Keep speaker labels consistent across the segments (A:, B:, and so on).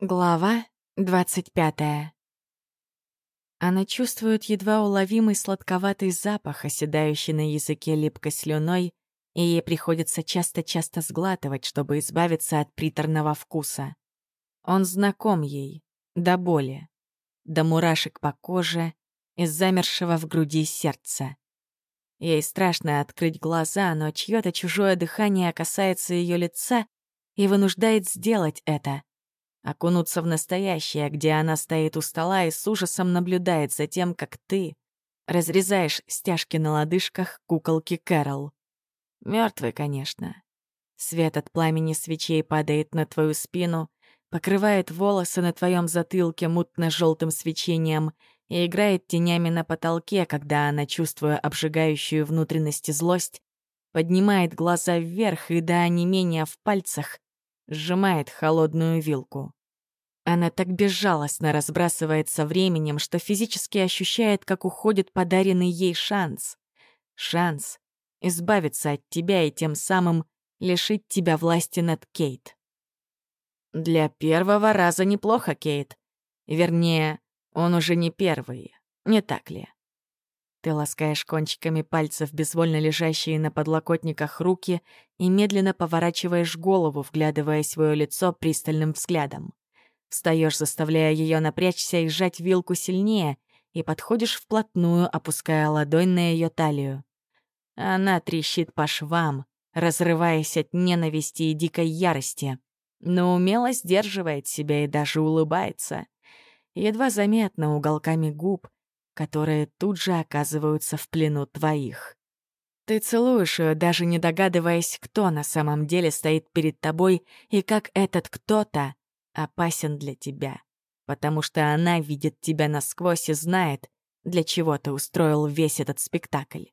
A: Глава двадцать пятая. Она чувствует едва уловимый сладковатый запах, оседающий на языке липкой слюной, и ей приходится часто-часто сглатывать, чтобы избавиться от приторного вкуса. Он знаком ей, до боли, до мурашек по коже, из замершего в груди сердца. Ей страшно открыть глаза, но чьё-то чужое дыхание касается ее лица и вынуждает сделать это — окунуться в настоящее, где она стоит у стола и с ужасом наблюдает за тем, как ты разрезаешь стяжки на лодыжках куколки Кэрол. Мертвый, конечно. Свет от пламени свечей падает на твою спину, покрывает волосы на твоем затылке мутно-желтым свечением и играет тенями на потолке, когда она, чувствуя обжигающую внутренности злость, поднимает глаза вверх и до онемения в пальцах сжимает холодную вилку. Она так безжалостно разбрасывается временем, что физически ощущает, как уходит подаренный ей шанс. Шанс избавиться от тебя и тем самым лишить тебя власти над Кейт. Для первого раза неплохо, Кейт. Вернее, он уже не первый, не так ли? Ты ласкаешь кончиками пальцев безвольно лежащие на подлокотниках руки и медленно поворачиваешь голову, вглядывая свое лицо пристальным взглядом. Встаешь, заставляя ее напрячься и сжать вилку сильнее, и подходишь вплотную, опуская ладонь на ее талию. Она трещит по швам, разрываясь от ненависти и дикой ярости, но умело сдерживает себя и даже улыбается. Едва заметно уголками губ, которые тут же оказываются в плену твоих. Ты целуешь ее, даже не догадываясь, кто на самом деле стоит перед тобой и как этот кто-то опасен для тебя, потому что она видит тебя насквозь и знает, для чего ты устроил весь этот спектакль.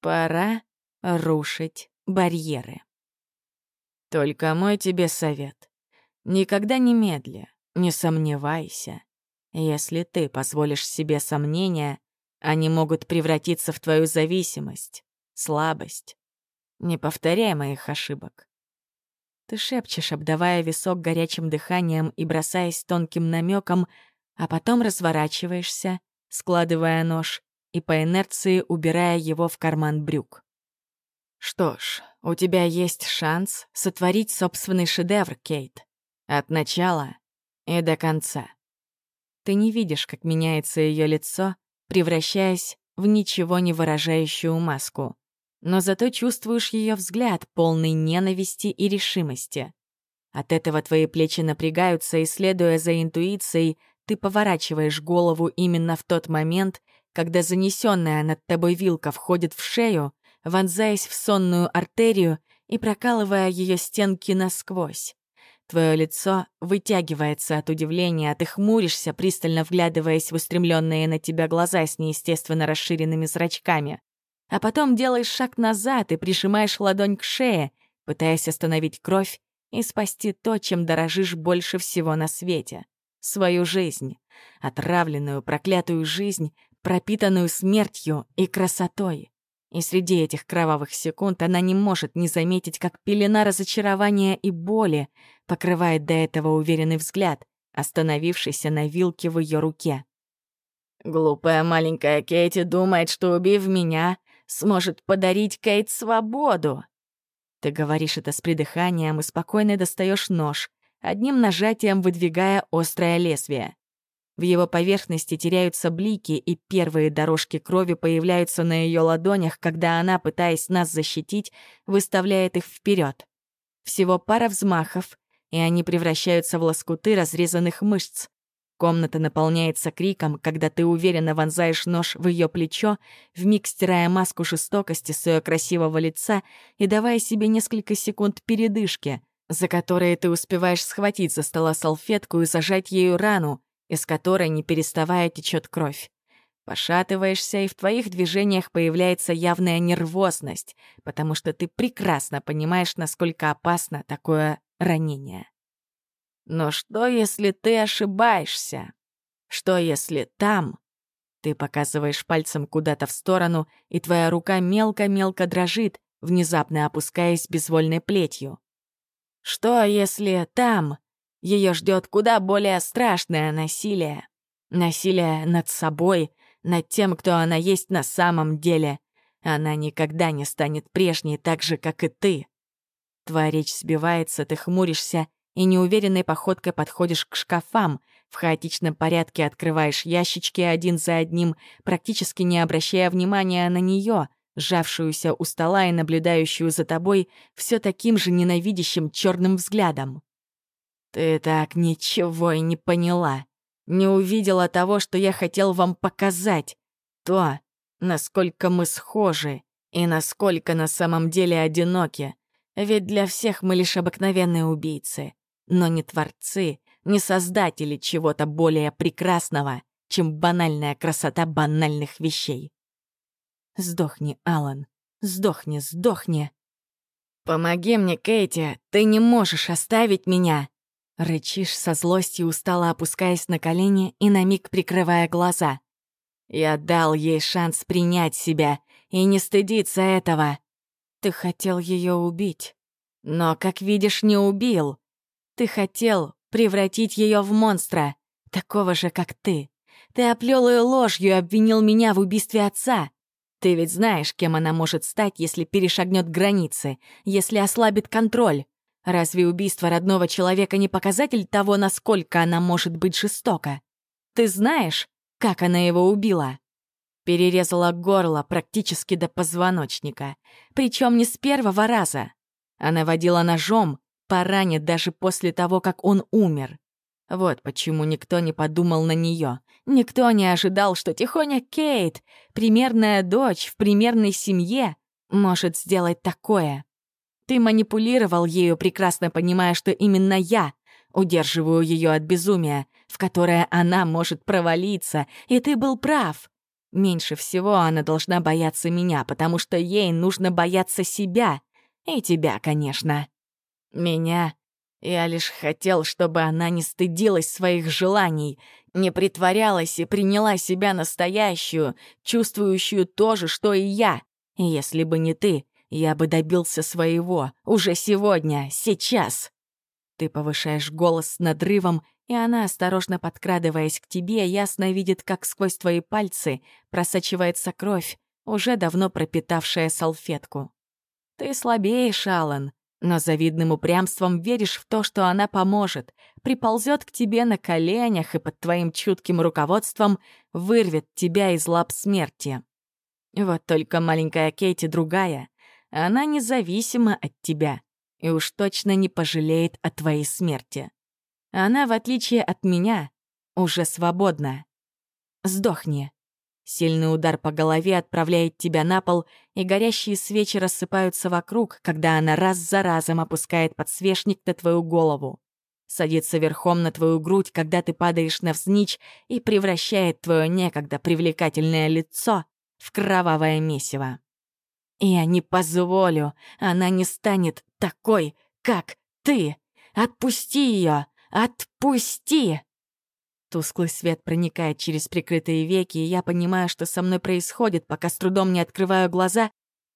A: Пора рушить барьеры. Только мой тебе совет. Никогда не медля, не сомневайся. Если ты позволишь себе сомнения, они могут превратиться в твою зависимость, слабость. Не повторяй моих ошибок. Ты шепчешь, обдавая висок горячим дыханием и бросаясь тонким намеком, а потом разворачиваешься, складывая нож и по инерции убирая его в карман брюк. Что ж, у тебя есть шанс сотворить собственный шедевр, Кейт. От начала и до конца. Ты не видишь, как меняется ее лицо, превращаясь в ничего не выражающую маску. Но зато чувствуешь ее взгляд, полный ненависти и решимости. От этого твои плечи напрягаются, и, следуя за интуицией, ты поворачиваешь голову именно в тот момент, когда занесенная над тобой вилка входит в шею, вонзаясь в сонную артерию и прокалывая ее стенки насквозь. Твое лицо вытягивается от удивления, ты хмуришься, пристально вглядываясь в устремленные на тебя глаза с неестественно расширенными зрачками. А потом делаешь шаг назад и прижимаешь ладонь к шее, пытаясь остановить кровь и спасти то, чем дорожишь больше всего на свете — свою жизнь. Отравленную, проклятую жизнь, пропитанную смертью и красотой. И среди этих кровавых секунд она не может не заметить, как пелена разочарования и боли покрывает до этого уверенный взгляд, остановившийся на вилке в ее руке. «Глупая маленькая Кейти думает, что, убив меня, сможет подарить Кейт свободу!» Ты говоришь это с придыханием и спокойно достаешь нож, одним нажатием выдвигая острое лезвие. В его поверхности теряются блики, и первые дорожки крови появляются на ее ладонях, когда она, пытаясь нас защитить, выставляет их вперед. Всего пара взмахов, и они превращаются в лоскуты разрезанных мышц. Комната наполняется криком, когда ты уверенно вонзаешь нож в ее плечо, вмиг стирая маску жестокости с ее красивого лица и давая себе несколько секунд передышки, за которые ты успеваешь схватить за стола салфетку и зажать ею рану, из которой, не переставая, течет кровь. Пошатываешься, и в твоих движениях появляется явная нервозность, потому что ты прекрасно понимаешь, насколько опасно такое ранение. Но что, если ты ошибаешься? Что, если там... Ты показываешь пальцем куда-то в сторону, и твоя рука мелко-мелко дрожит, внезапно опускаясь безвольной плетью. Что, если там Ее ждет куда более страшное насилие. Насилие над собой, над тем, кто она есть на самом деле. Она никогда не станет прежней так же, как и ты. Твоя речь сбивается, ты хмуришься и неуверенной походкой подходишь к шкафам, в хаотичном порядке открываешь ящички один за одним, практически не обращая внимания на нее, сжавшуюся у стола и наблюдающую за тобой все таким же ненавидящим черным взглядом. «Ты так ничего и не поняла. Не увидела того, что я хотел вам показать. То, насколько мы схожи и насколько на самом деле одиноки. Ведь для всех мы лишь обыкновенные убийцы, но не творцы, не создатели чего-то более прекрасного, чем банальная красота банальных вещей. Сдохни, Алан, сдохни, сдохни. «Помоги мне, Кейти, ты не можешь оставить меня!» Рычишь со злостью, устало опускаясь на колени и на миг прикрывая глаза. Я дал ей шанс принять себя и не стыдиться этого. Ты хотел ее убить, но, как видишь, не убил. Ты хотел превратить ее в монстра, такого же, как ты. Ты оплел ее ложью обвинил меня в убийстве отца. Ты ведь знаешь, кем она может стать, если перешагнет границы, если ослабит контроль. Разве убийство родного человека не показатель того, насколько она может быть жестока? Ты знаешь, как она его убила? Перерезала горло практически до позвоночника. Причем не с первого раза. Она водила ножом, поранит даже после того, как он умер. Вот почему никто не подумал на нее. Никто не ожидал, что тихоня Кейт, примерная дочь в примерной семье, может сделать такое. Ты манипулировал ею, прекрасно понимая, что именно я удерживаю ее от безумия, в которое она может провалиться, и ты был прав. Меньше всего она должна бояться меня, потому что ей нужно бояться себя. И тебя, конечно. Меня я лишь хотел, чтобы она не стыдилась своих желаний, не притворялась и приняла себя настоящую, чувствующую то же, что и я. И если бы не ты, я бы добился своего уже сегодня, сейчас. Ты повышаешь голос с надрывом, и она, осторожно подкрадываясь к тебе, ясно видит, как сквозь твои пальцы просачивается кровь, уже давно пропитавшая салфетку. Ты слабеешь, Алан, но завидным упрямством веришь в то, что она поможет, приползет к тебе на коленях и под твоим чутким руководством вырвет тебя из лап смерти. Вот только маленькая Кейти другая. Она независима от тебя и уж точно не пожалеет о твоей смерти. Она, в отличие от меня, уже свободна. Сдохни. Сильный удар по голове отправляет тебя на пол, и горящие свечи рассыпаются вокруг, когда она раз за разом опускает подсвечник на твою голову. Садится верхом на твою грудь, когда ты падаешь навзничь, и превращает твое некогда привлекательное лицо в кровавое месиво. Я не позволю, она не станет такой, как ты. Отпусти ее, отпусти! Тусклый свет проникает через прикрытые веки, и я понимаю, что со мной происходит, пока с трудом не открываю глаза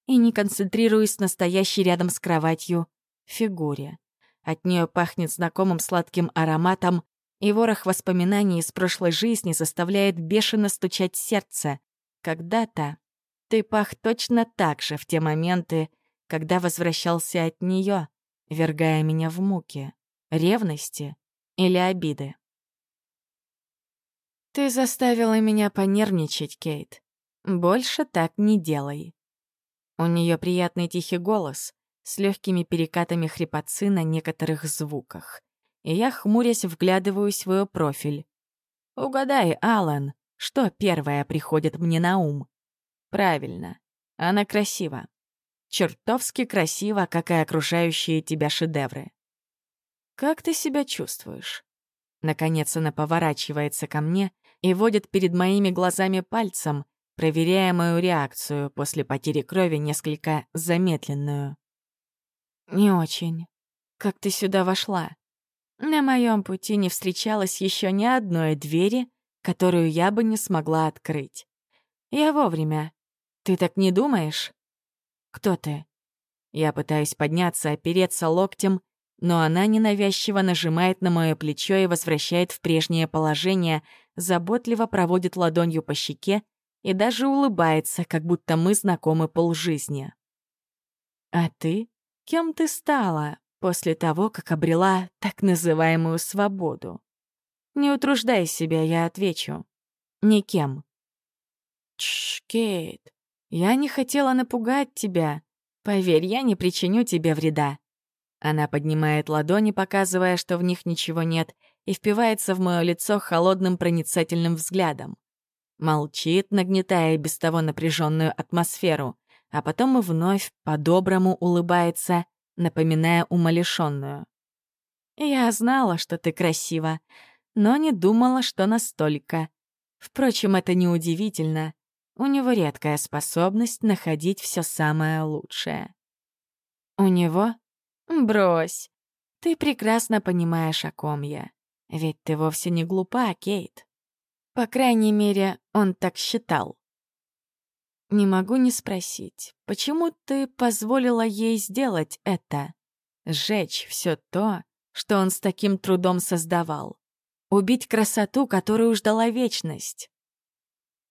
A: и не концентрируюсь на стоящей рядом с кроватью фигуре. От нее пахнет знакомым сладким ароматом, и ворох воспоминаний из прошлой жизни заставляет бешено стучать сердце. Когда-то ты пах точно так же в те моменты, когда возвращался от нее, вергая меня в муки, ревности или обиды. «Ты заставила меня понервничать, Кейт. Больше так не делай». У нее приятный тихий голос с легкими перекатами хрипотцы на некоторых звуках. И я, хмурясь, вглядываюсь в ее профиль. «Угадай, Алан, что первое приходит мне на ум?» «Правильно, она красива. Чертовски красива, как и окружающие тебя шедевры. Как ты себя чувствуешь?» Наконец она поворачивается ко мне и водит перед моими глазами пальцем, проверяя мою реакцию после потери крови несколько замедленную. «Не очень. Как ты сюда вошла? На моем пути не встречалось еще ни одной двери, которую я бы не смогла открыть. Я вовремя. Ты так не думаешь? Кто ты?» Я пытаюсь подняться, опереться локтем, но она ненавязчиво нажимает на мое плечо и возвращает в прежнее положение, заботливо проводит ладонью по щеке и даже улыбается, как будто мы знакомы полжизни. «А ты? Кем ты стала после того, как обрела так называемую свободу?» «Не утруждай себя, я отвечу. Никем». «Тш, Кейт, я не хотела напугать тебя. Поверь, я не причиню тебе вреда». Она поднимает ладони, показывая, что в них ничего нет, и впивается в мое лицо холодным проницательным взглядом. Молчит, нагнетая без того напряженную атмосферу, а потом и вновь по-доброму улыбается, напоминая умалишенную. «Я знала, что ты красива, но не думала, что настолько. Впрочем, это неудивительно. У него редкая способность находить все самое лучшее. У него? Брось. Ты прекрасно понимаешь, о ком я. Ведь ты вовсе не глупа, Кейт. По крайней мере, он так считал. Не могу не спросить, почему ты позволила ей сделать это? Сжечь все то, что он с таким трудом создавал. Убить красоту, которую ждала вечность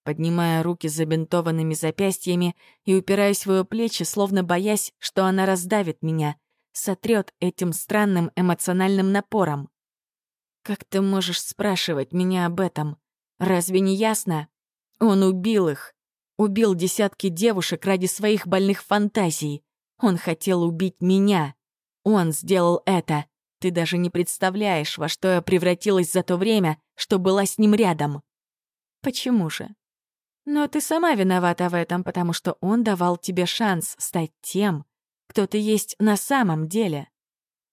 A: поднимая руки с забинтованными запястьями и упираясь в ее плечи, словно боясь, что она раздавит меня, сотрет этим странным эмоциональным напором. «Как ты можешь спрашивать меня об этом? Разве не ясно? Он убил их. Убил десятки девушек ради своих больных фантазий. Он хотел убить меня. Он сделал это. Ты даже не представляешь, во что я превратилась за то время, что была с ним рядом. Почему же? Но ты сама виновата в этом, потому что он давал тебе шанс стать тем, кто ты есть на самом деле.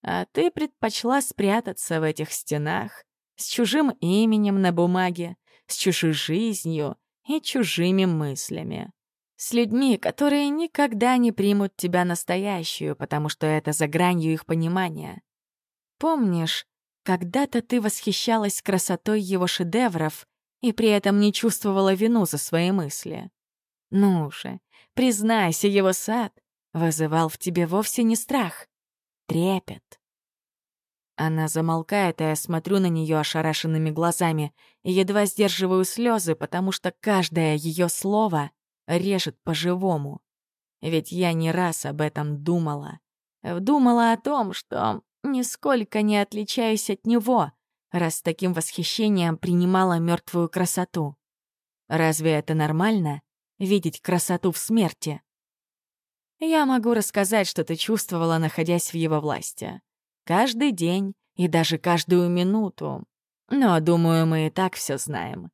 A: А ты предпочла спрятаться в этих стенах с чужим именем на бумаге, с чужой жизнью и чужими мыслями. С людьми, которые никогда не примут тебя настоящую, потому что это за гранью их понимания. Помнишь, когда-то ты восхищалась красотой его шедевров и при этом не чувствовала вину за свои мысли. Ну же, признайся, его сад вызывал в тебе вовсе не страх, трепет. Она замолкает, а я смотрю на нее ошарашенными глазами и едва сдерживаю слезы, потому что каждое ее слово режет по-живому. Ведь я не раз об этом думала. Думала о том, что нисколько не отличаюсь от него, раз с таким восхищением принимала мертвую красоту. Разве это нормально — видеть красоту в смерти? Я могу рассказать, что ты чувствовала, находясь в его власти. Каждый день и даже каждую минуту. Но, думаю, мы и так все знаем.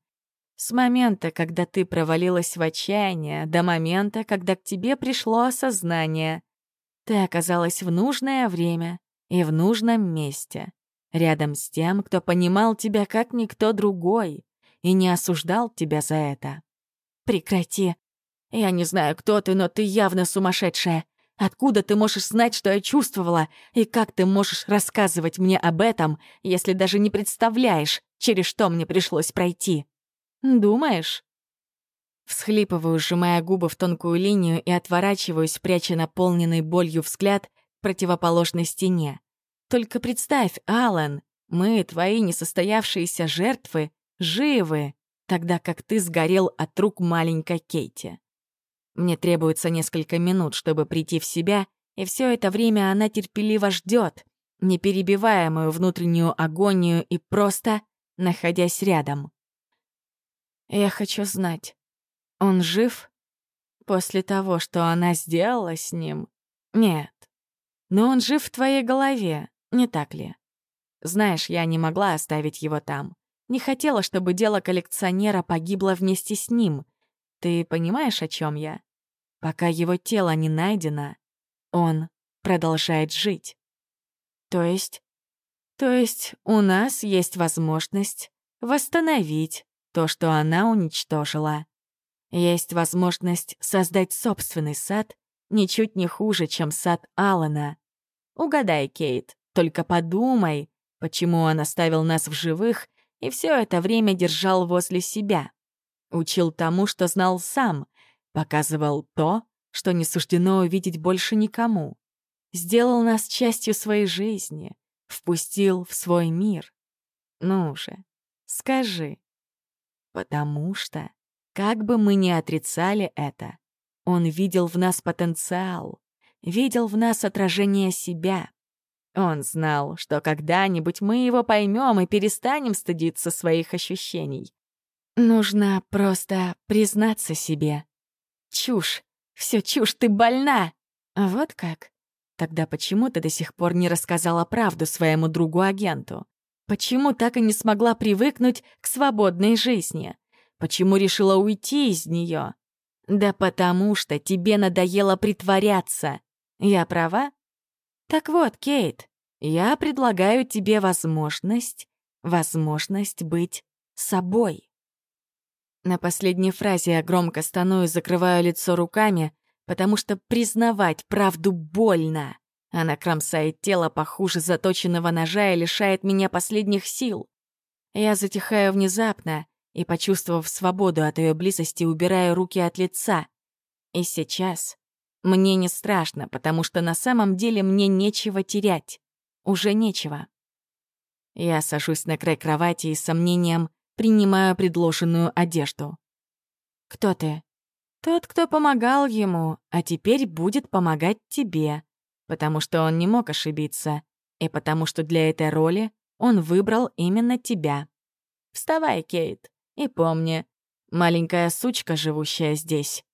A: С момента, когда ты провалилась в отчаяние, до момента, когда к тебе пришло осознание. Ты оказалась в нужное время и в нужном месте. Рядом с тем, кто понимал тебя как никто другой и не осуждал тебя за это. Прекрати. Я не знаю, кто ты, но ты явно сумасшедшая. Откуда ты можешь знать, что я чувствовала, и как ты можешь рассказывать мне об этом, если даже не представляешь, через что мне пришлось пройти? Думаешь? Всхлипываю, сжимая губы в тонкую линию и отворачиваюсь, пряча наполненный болью взгляд к противоположной стене. Только представь, Алан, мы, твои несостоявшиеся жертвы, живы, тогда как ты сгорел от рук маленькой Кейти. Мне требуется несколько минут, чтобы прийти в себя, и все это время она терпеливо ждет, не перебивая мою внутреннюю агонию и просто находясь рядом. Я хочу знать, он жив? После того, что она сделала с ним? Нет. Но он жив в твоей голове, не так ли? Знаешь, я не могла оставить его там. Не хотела, чтобы дело коллекционера погибло вместе с ним. Ты понимаешь, о чем я? Пока его тело не найдено, он продолжает жить. То есть? То есть у нас есть возможность восстановить то, что она уничтожила. Есть возможность создать собственный сад ничуть не хуже, чем сад Алана. Угадай, Кейт, только подумай, почему он оставил нас в живых и все это время держал возле себя. Учил тому, что знал сам, показывал то, что не суждено увидеть больше никому. сделал нас частью своей жизни, впустил в свой мир. Ну же, скажи. Потому что, как бы мы ни отрицали это, он видел в нас потенциал, видел в нас отражение себя. Он знал, что когда-нибудь мы его поймем и перестанем стыдиться своих ощущений. Нужно просто признаться себе. Чушь, все чушь, ты больна. Вот как? Тогда почему ты до сих пор не рассказала правду своему другу-агенту? Почему так и не смогла привыкнуть к свободной жизни? Почему решила уйти из нее? Да потому что тебе надоело притворяться. Я права? Так вот, Кейт, я предлагаю тебе возможность, возможность быть собой. На последней фразе я громко стану и закрываю лицо руками, потому что признавать правду больно. Она кромсает тело похуже заточенного ножа и лишает меня последних сил. Я затихаю внезапно и, почувствовав свободу от ее близости, убираю руки от лица. И сейчас мне не страшно, потому что на самом деле мне нечего терять. Уже нечего. Я сажусь на край кровати и с сомнением принимаю предложенную одежду. «Кто ты?» «Тот, кто помогал ему, а теперь будет помогать тебе», потому что он не мог ошибиться, и потому что для этой роли он выбрал именно тебя. Вставай, Кейт, и помни, маленькая сучка, живущая здесь.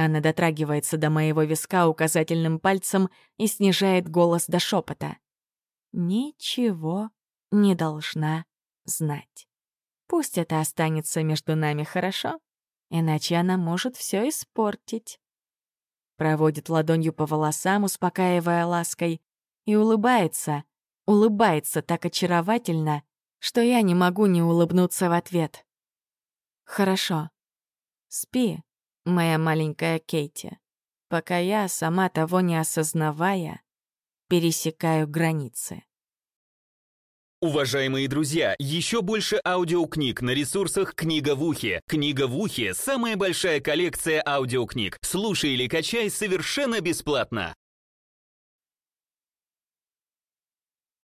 A: Она дотрагивается до моего виска указательным пальцем и снижает голос до шепота. Ничего не должна знать. Пусть это останется между нами, хорошо? Иначе она может все испортить. Проводит ладонью по волосам, успокаивая лаской, и улыбается, улыбается так очаровательно, что я не могу не улыбнуться в ответ. Хорошо. Спи, моя маленькая Кейти, пока я, сама того не осознавая, пересекаю границы.
B: Уважаемые друзья, еще больше аудиокниг на ресурсах «Книга в ухе». «Книга в ухе» — самая большая коллекция аудиокниг. Слушай или качай совершенно бесплатно.